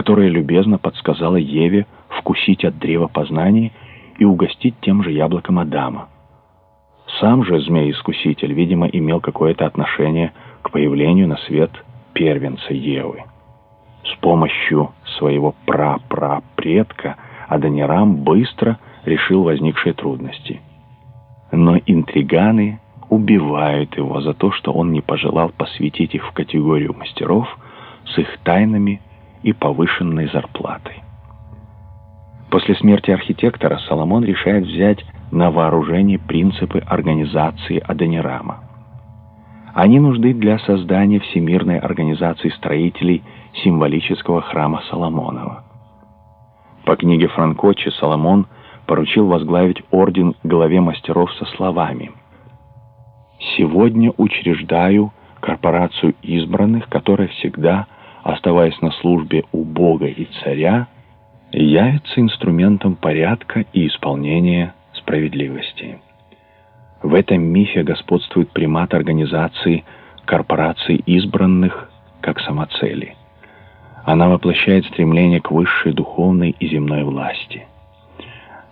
которая любезно подсказала Еве вкусить от древа познания и угостить тем же яблоком Адама. Сам же змей-искуситель, видимо, имел какое-то отношение к появлению на свет первенца Евы. С помощью своего прапрапредка Адонирам быстро решил возникшие трудности. Но интриганы убивают его за то, что он не пожелал посвятить их в категорию мастеров с их тайнами и повышенной зарплатой. После смерти архитектора Соломон решает взять на вооружение принципы организации Адонирама. Они нужны для создания Всемирной организации строителей символического храма Соломонова. По книге Франкочи Соломон поручил возглавить орден главе мастеров со словами «Сегодня учреждаю корпорацию избранных, которая всегда, оставаясь на службе у Бога и Царя, явится инструментом порядка и исполнения справедливости». В этом мифе господствует примат организации корпораций избранных как самоцели. Она воплощает стремление к высшей духовной и земной власти.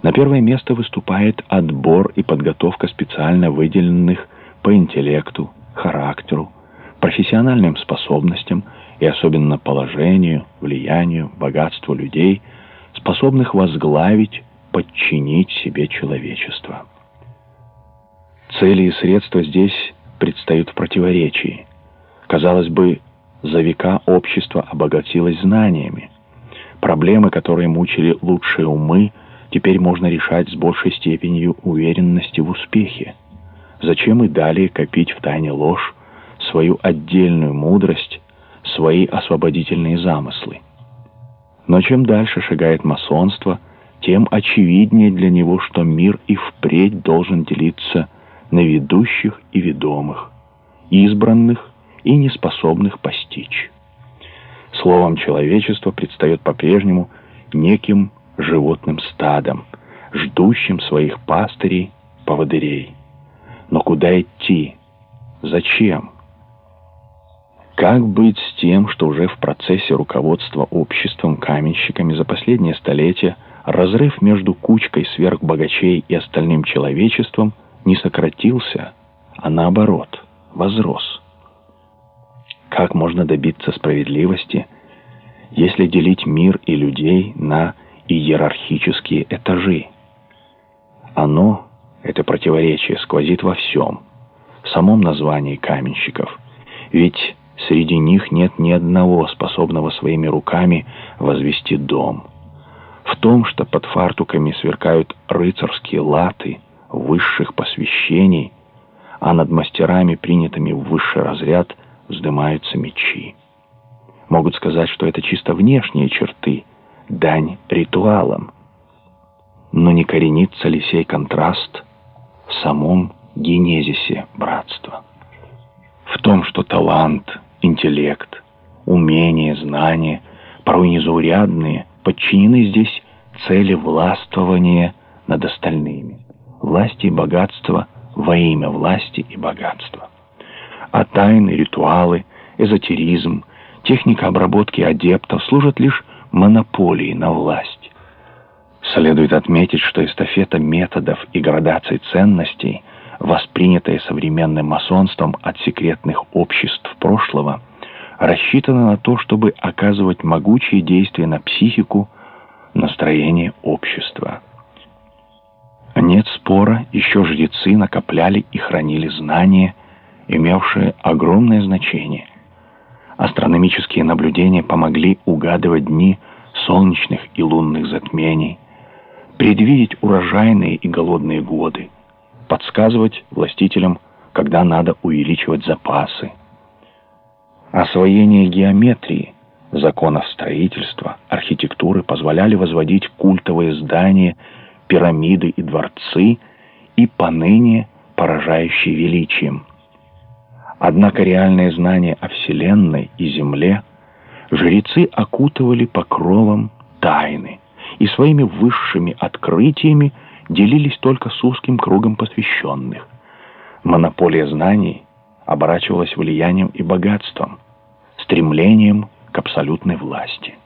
На первое место выступает отбор и подготовка специально выделенных по интеллекту, характеру, профессиональным способностям и особенно положению, влиянию, богатству людей, способных возглавить, подчинить себе человечество. Цели и средства здесь предстают в противоречии. Казалось бы, за века общество обогатилось знаниями. Проблемы, которые мучили лучшие умы, теперь можно решать с большей степенью уверенности в успехе. Зачем и далее копить в тайне ложь, свою отдельную мудрость, свои освободительные замыслы? Но чем дальше шагает масонство, тем очевиднее для него, что мир и впредь должен делиться на ведущих и ведомых, избранных и неспособных постичь. Словом, человечество предстает по-прежнему неким животным стадом, ждущим своих пастырей, поводырей. Но куда идти? Зачем? Как быть с тем, что уже в процессе руководства обществом каменщиками за последнее столетие разрыв между кучкой сверхбогачей и остальным человечеством – не сократился, а наоборот, возрос. Как можно добиться справедливости, если делить мир и людей на иерархические этажи? Оно, это противоречие, сквозит во всем, в самом названии каменщиков. Ведь среди них нет ни одного способного своими руками возвести дом. В том, что под фартуками сверкают рыцарские латы – высших посвящений, а над мастерами, принятыми в высший разряд, вздымаются мечи. Могут сказать, что это чисто внешние черты, дань ритуалам. Но не коренится ли сей контраст в самом генезисе братства? В том, что талант, интеллект, умение, знания, порой незаурядные, подчинены здесь цели властвования над остальными власти и богатства во имя власти и богатства. А тайны, ритуалы, эзотеризм, техника обработки адептов служат лишь монополией на власть. Следует отметить, что эстафета методов и градаций ценностей, воспринятая современным масонством от секретных обществ прошлого, рассчитана на то, чтобы оказывать могучие действия на психику, настроение общества. Нет спора, еще жрецы накопляли и хранили знания, имевшие огромное значение. Астрономические наблюдения помогли угадывать дни солнечных и лунных затмений, предвидеть урожайные и голодные годы, подсказывать властителям, когда надо увеличивать запасы. Освоение геометрии, законов строительства, архитектуры позволяли возводить культовые здания пирамиды и дворцы, и поныне поражающие величием. Однако реальное знание о Вселенной и Земле жрецы окутывали покровом тайны и своими высшими открытиями делились только с узким кругом посвященных. Монополия знаний оборачивалась влиянием и богатством, стремлением к абсолютной власти.